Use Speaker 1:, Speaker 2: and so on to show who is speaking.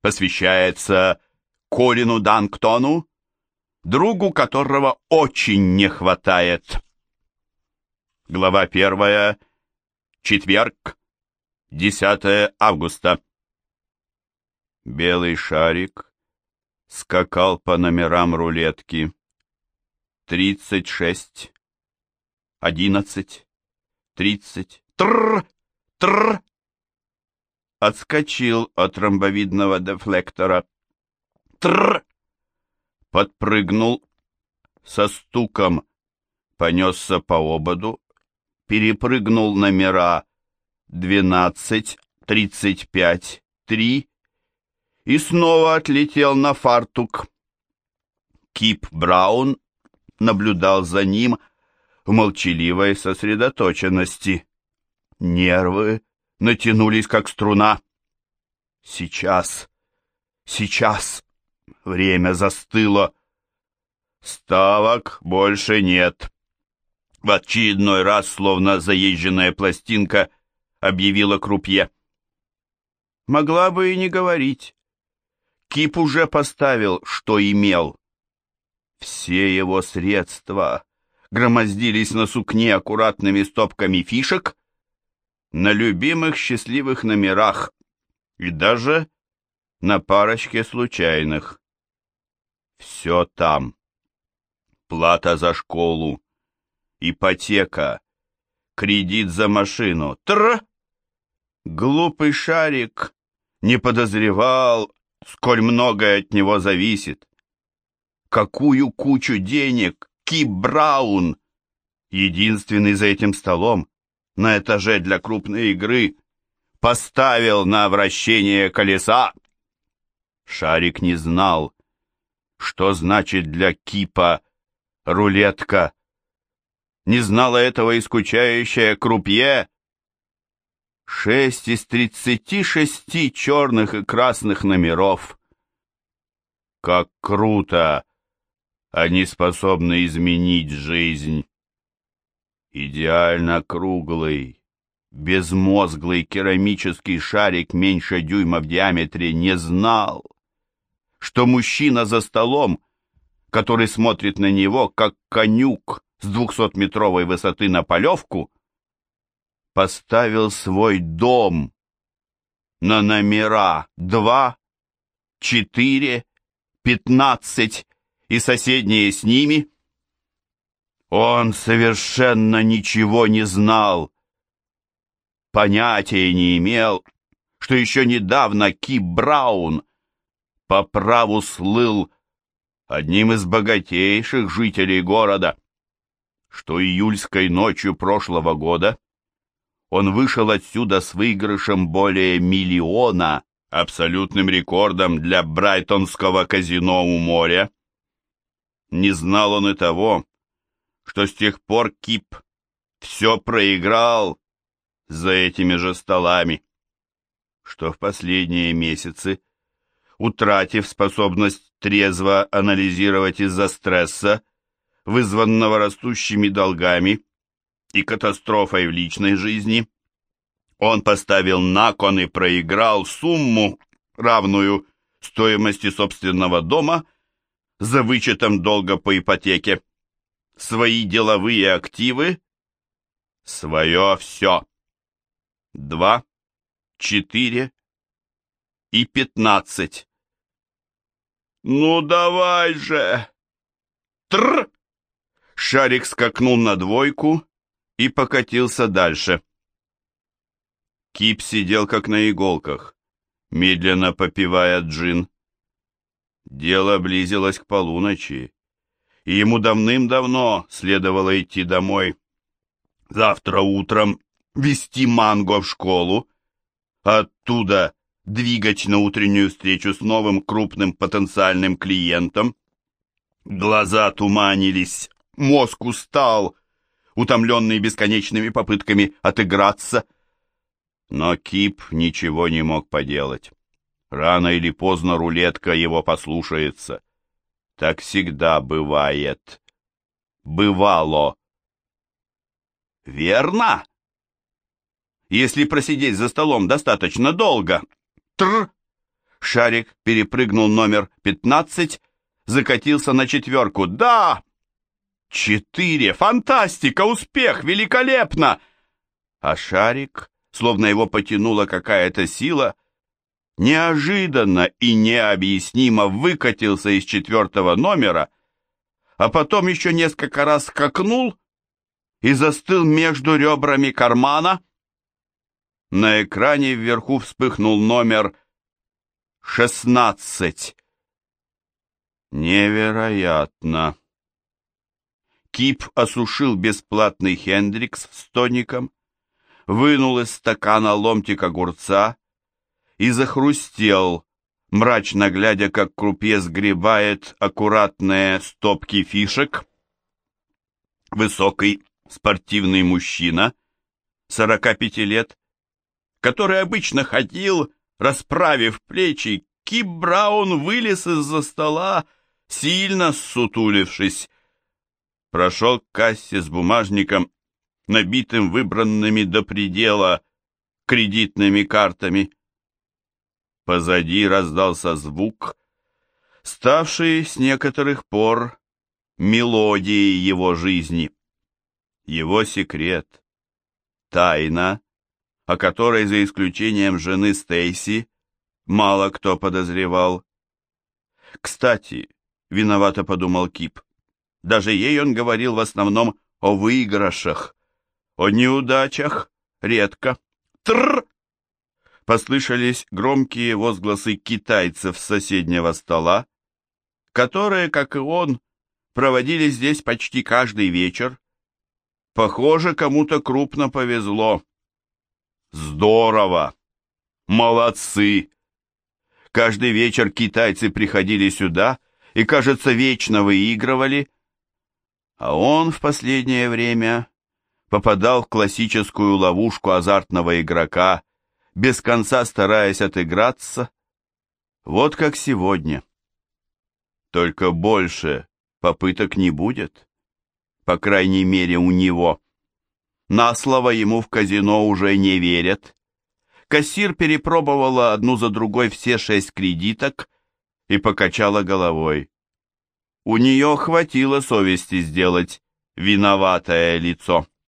Speaker 1: посвящается Колину Данктону, другу которого очень не хватает. Глава первая. Четверг. 10 августа. Белый шарик скакал по номерам рулетки. Тридцать шесть, одиннадцать, тридцать, тррр, тррр. Отскочил от ромбовидного дефлектора. Тррр. Подпрыгнул, со стуком понесся по ободу, перепрыгнул номера двенадцать, тридцать пять, три и снова отлетел на фартук. Кип Браун наблюдал за ним в молчаливой сосредоточенности. Нервы натянулись, как струна. Сейчас, сейчас, время застыло. Ставок больше нет. В очередной раз, словно заезженная пластинка, объявила крупье. Могла бы и не говорить. Кип уже поставил, что имел. Все его средства громоздились на сукне аккуратными стопками фишек, на любимых счастливых номерах и даже на парочке случайных. Все там. Плата за школу, ипотека, кредит за машину. Тр! Глупый шарик не подозревал, сколь многое от него зависит. Какую кучу денег Кип Браун, единственный за этим столом, на этаже для крупной игры, поставил на вращение колеса. Шарик не знал, что значит для Кипа рулетка. Не знала этого и скучающая крупье. Шесть из тридцати шести черных и красных номеров. Как круто! Они способны изменить жизнь. Идеально круглый, безмозглый керамический шарик меньше дюйма в диаметре не знал, что мужчина за столом, который смотрит на него, как конюк с двухсотметровой высоты на полевку, поставил свой дом на номера два, четыре, пятнадцать и соседние с ними. Он совершенно ничего не знал, понятия не имел, что еще недавно Ки Браун по праву слыл одним из богатейших жителей города, что июльской ночью прошлого года он вышел отсюда с выигрышем более миллиона, абсолютным рекордом для брайтонского казино у моря. Не знал он и того, что с тех пор Кип все проиграл за этими же столами, что в последние месяцы, утратив способность трезво анализировать из-за стресса, вызванного растущими долгами, и катастрофой в личной жизни, он поставил на кон и проиграл сумму, равную стоимости собственного дома, за вычетом долга по ипотеке, свои деловые активы, свое все. Два, четыре и пятнадцать. «Ну давай же!» Тр! Шарик скакнул на двойку и покатился дальше. Кип сидел как на иголках, медленно попивая джин. Дело близилось к полуночи, и ему давным-давно следовало идти домой. Завтра утром вести Манго в школу, оттуда двигать на утреннюю встречу с новым крупным потенциальным клиентом. Глаза туманились, мозг устал, утомленный бесконечными попытками отыграться. Но Кип ничего не мог поделать. Рано или поздно рулетка его послушается. Так всегда бывает. Бывало. Верно? Если просидеть за столом достаточно долго. Тр! Шарик перепрыгнул номер 15, закатился на четверку. «Да!» «Четыре! Фантастика! Успех! Великолепно!» А шарик, словно его потянула какая-то сила, неожиданно и необъяснимо выкатился из четвертого номера, а потом еще несколько раз скакнул и застыл между ребрами кармана. На экране вверху вспыхнул номер шестнадцать. Невероятно. Кип осушил бесплатный Хендрикс с тоником, вынул из стакана ломтик огурца и захрустел, мрачно глядя, как крупье сгребает аккуратные стопки фишек. Высокий спортивный мужчина, 45 лет, который обычно ходил, расправив плечи, Кип Браун вылез из-за стола, сильно сутулившись. Прошел к кассе с бумажником, набитым выбранными до предела кредитными картами. Позади раздался звук, ставший с некоторых пор мелодией его жизни. Его секрет, тайна, о которой, за исключением жены Стейси, мало кто подозревал. Кстати, виновато подумал Кип, даже ей он говорил в основном о выигрышах, о неудачах редко. Тр! Послышались громкие возгласы китайцев с соседнего стола, которые, как и он, проводили здесь почти каждый вечер. Похоже, кому-то крупно повезло. Здорово! Молодцы! Каждый вечер китайцы приходили сюда и, кажется, вечно выигрывали, а он в последнее время попадал в классическую ловушку азартного игрока, без конца стараясь отыграться, вот как сегодня. Только больше попыток не будет, по крайней мере у него. На слово ему в казино уже не верят. Кассир перепробовала одну за другой все шесть кредиток и покачала головой. У нее хватило совести сделать виноватое лицо.